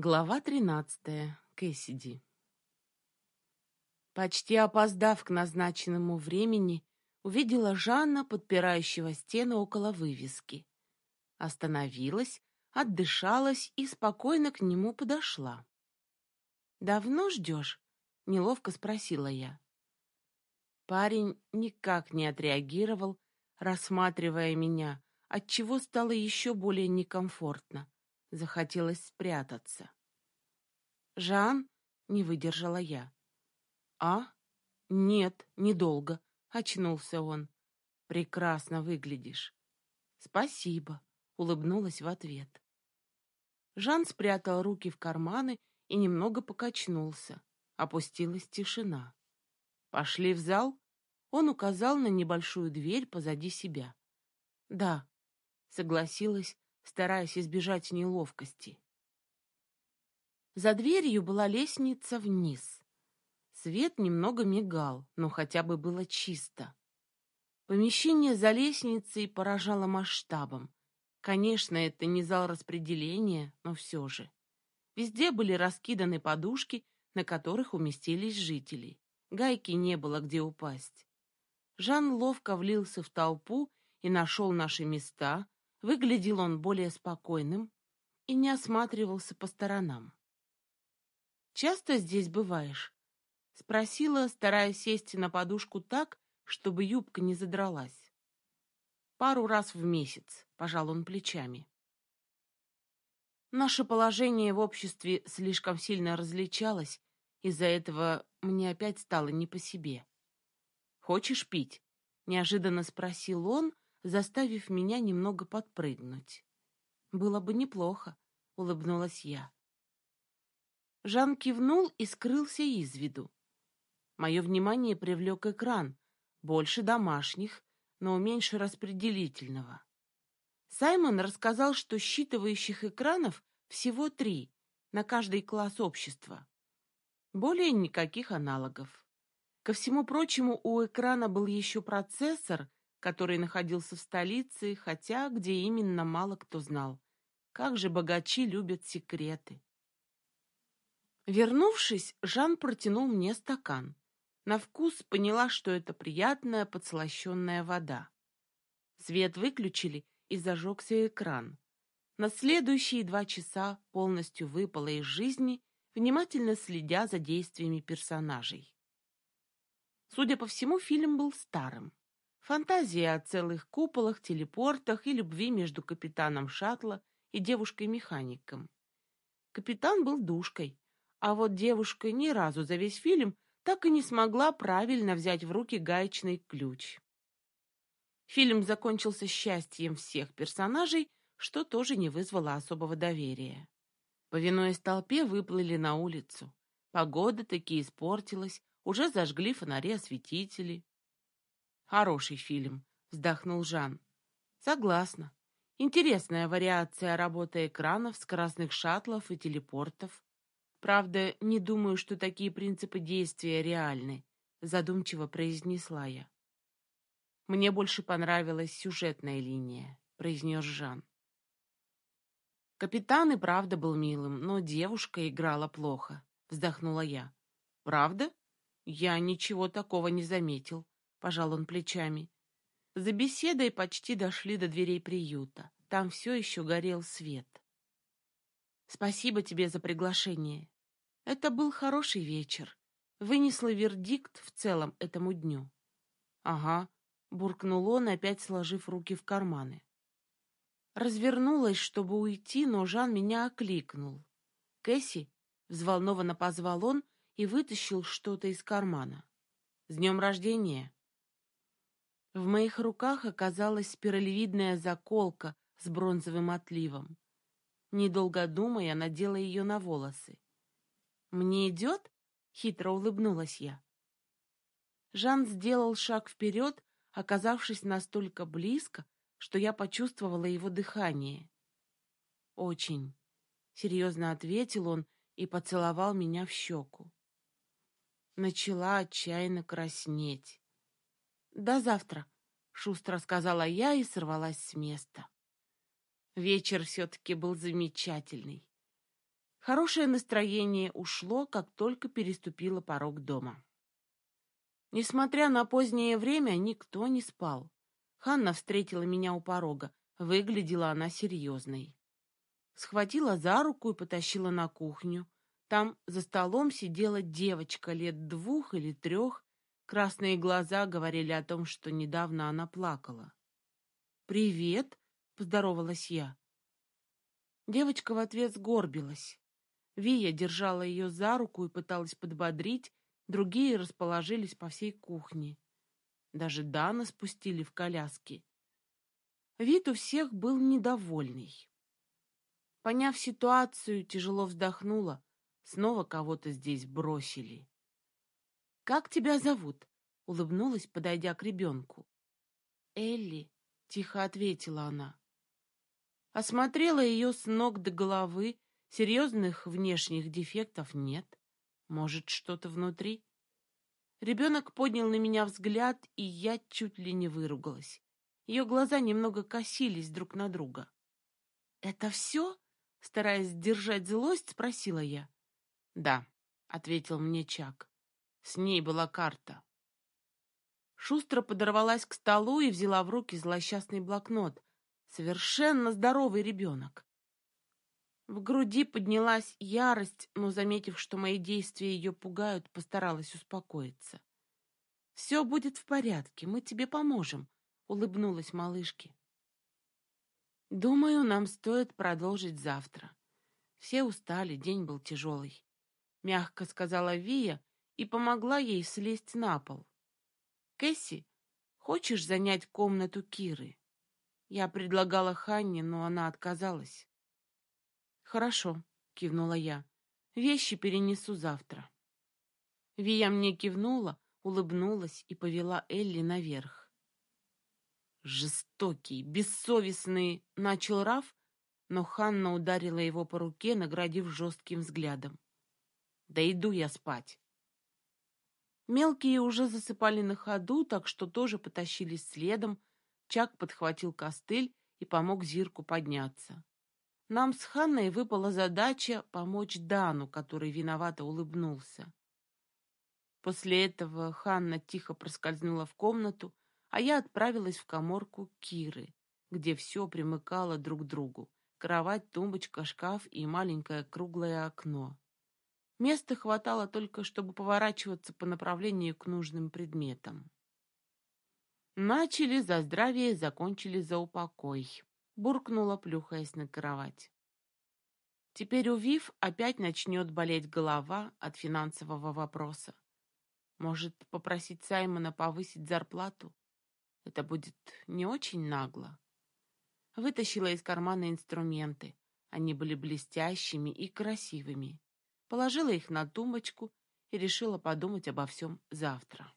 Глава тринадцатая. Кэссиди. Почти опоздав к назначенному времени, увидела Жанна, подпирающего стену около вывески. Остановилась, отдышалась и спокойно к нему подошла. «Давно ждешь?» — неловко спросила я. Парень никак не отреагировал, рассматривая меня, отчего стало еще более некомфортно. Захотелось спрятаться. «Жан?» — не выдержала я. «А? Нет, недолго», — очнулся он. «Прекрасно выглядишь». «Спасибо», — улыбнулась в ответ. Жан спрятал руки в карманы и немного покачнулся. Опустилась тишина. «Пошли в зал?» Он указал на небольшую дверь позади себя. «Да», — согласилась, стараясь избежать неловкости. За дверью была лестница вниз. Свет немного мигал, но хотя бы было чисто. Помещение за лестницей поражало масштабом. Конечно, это не зал распределения, но все же. Везде были раскиданы подушки, на которых уместились жители. Гайки не было где упасть. Жан ловко влился в толпу и нашел наши места, Выглядел он более спокойным и не осматривался по сторонам. «Часто здесь бываешь?» — спросила, стараясь сесть на подушку так, чтобы юбка не задралась. «Пару раз в месяц», — пожал он плечами. Наше положение в обществе слишком сильно различалось, из-за этого мне опять стало не по себе. «Хочешь пить?» — неожиданно спросил он, заставив меня немного подпрыгнуть. «Было бы неплохо», — улыбнулась я. Жан кивнул и скрылся из виду. Мое внимание привлек экран, больше домашних, но меньше распределительного. Саймон рассказал, что считывающих экранов всего три на каждый класс общества. Более никаких аналогов. Ко всему прочему, у экрана был еще процессор, который находился в столице, хотя где именно мало кто знал. Как же богачи любят секреты. Вернувшись, Жан протянул мне стакан. На вкус поняла, что это приятная подслащенная вода. Свет выключили, и зажегся экран. На следующие два часа полностью выпала из жизни, внимательно следя за действиями персонажей. Судя по всему, фильм был старым. Фантазия о целых куполах, телепортах и любви между капитаном шаттла и девушкой-механиком. Капитан был душкой, а вот девушка ни разу за весь фильм так и не смогла правильно взять в руки гаечный ключ. Фильм закончился счастьем всех персонажей, что тоже не вызвало особого доверия. Повинуясь толпе, выплыли на улицу. Погода таки испортилась, уже зажгли фонари-осветители. Хороший фильм, вздохнул Жан. Согласна. Интересная вариация работы экранов, скоростных шаттлов и телепортов. Правда, не думаю, что такие принципы действия реальны, задумчиво произнесла я. Мне больше понравилась сюжетная линия, произнес Жан. Капитан и правда был милым, но девушка играла плохо, вздохнула я. Правда? Я ничего такого не заметил. — пожал он плечами. За беседой почти дошли до дверей приюта. Там все еще горел свет. «Спасибо тебе за приглашение. Это был хороший вечер. Вынесла вердикт в целом этому дню». «Ага», — буркнул он, опять сложив руки в карманы. Развернулась, чтобы уйти, но Жан меня окликнул. «Кэсси?» — взволнованно позвал он и вытащил что-то из кармана. «С днем рождения!» В моих руках оказалась спиралевидная заколка с бронзовым отливом. Недолго думая, надела ее на волосы. «Мне идет?» — хитро улыбнулась я. Жан сделал шаг вперед, оказавшись настолько близко, что я почувствовала его дыхание. «Очень», — серьезно ответил он и поцеловал меня в щеку. Начала отчаянно краснеть. «До завтра», — шустро сказала я и сорвалась с места. Вечер все-таки был замечательный. Хорошее настроение ушло, как только переступила порог дома. Несмотря на позднее время, никто не спал. Ханна встретила меня у порога. Выглядела она серьезной. Схватила за руку и потащила на кухню. Там за столом сидела девочка лет двух или трех. Красные глаза говорили о том, что недавно она плакала. «Привет», — поздоровалась я. Девочка в ответ сгорбилась. Вия держала ее за руку и пыталась подбодрить, другие расположились по всей кухне. Даже Дана спустили в коляске. Вид у всех был недовольный. Поняв ситуацию, тяжело вздохнула. Снова кого-то здесь бросили. «Как тебя зовут?» — улыбнулась, подойдя к ребенку. «Элли», — тихо ответила она. Осмотрела ее с ног до головы, серьезных внешних дефектов нет. Может, что-то внутри? Ребенок поднял на меня взгляд, и я чуть ли не выругалась. Ее глаза немного косились друг на друга. «Это все?» — стараясь сдержать злость, спросила я. «Да», — ответил мне Чак. С ней была карта. Шустро подорвалась к столу и взяла в руки злосчастный блокнот. Совершенно здоровый ребенок. В груди поднялась ярость, но, заметив, что мои действия ее пугают, постаралась успокоиться. «Все будет в порядке, мы тебе поможем», — улыбнулась малышке. «Думаю, нам стоит продолжить завтра. Все устали, день был тяжелый», — мягко сказала Вия и помогла ей слезть на пол. «Кэсси, хочешь занять комнату Киры?» Я предлагала Ханне, но она отказалась. «Хорошо», — кивнула я. «Вещи перенесу завтра». Вия мне кивнула, улыбнулась и повела Элли наверх. «Жестокий, бессовестный!» — начал Раф, но Ханна ударила его по руке, наградив жестким взглядом. «Да иду я спать». Мелкие уже засыпали на ходу, так что тоже потащились следом. Чак подхватил костыль и помог Зирку подняться. Нам с Ханной выпала задача помочь Дану, который виновато улыбнулся. После этого Ханна тихо проскользнула в комнату, а я отправилась в коморку Киры, где все примыкало друг к другу. Кровать, тумбочка, шкаф и маленькое круглое окно. Места хватало только, чтобы поворачиваться по направлению к нужным предметам. Начали за здравие, закончили за упокой буркнула, плюхаясь на кровать. Теперь у Вив опять начнет болеть голова от финансового вопроса. Может, попросить Саймона повысить зарплату? Это будет не очень нагло. Вытащила из кармана инструменты. Они были блестящими и красивыми. Положила их на тумбочку и решила подумать обо всем завтра.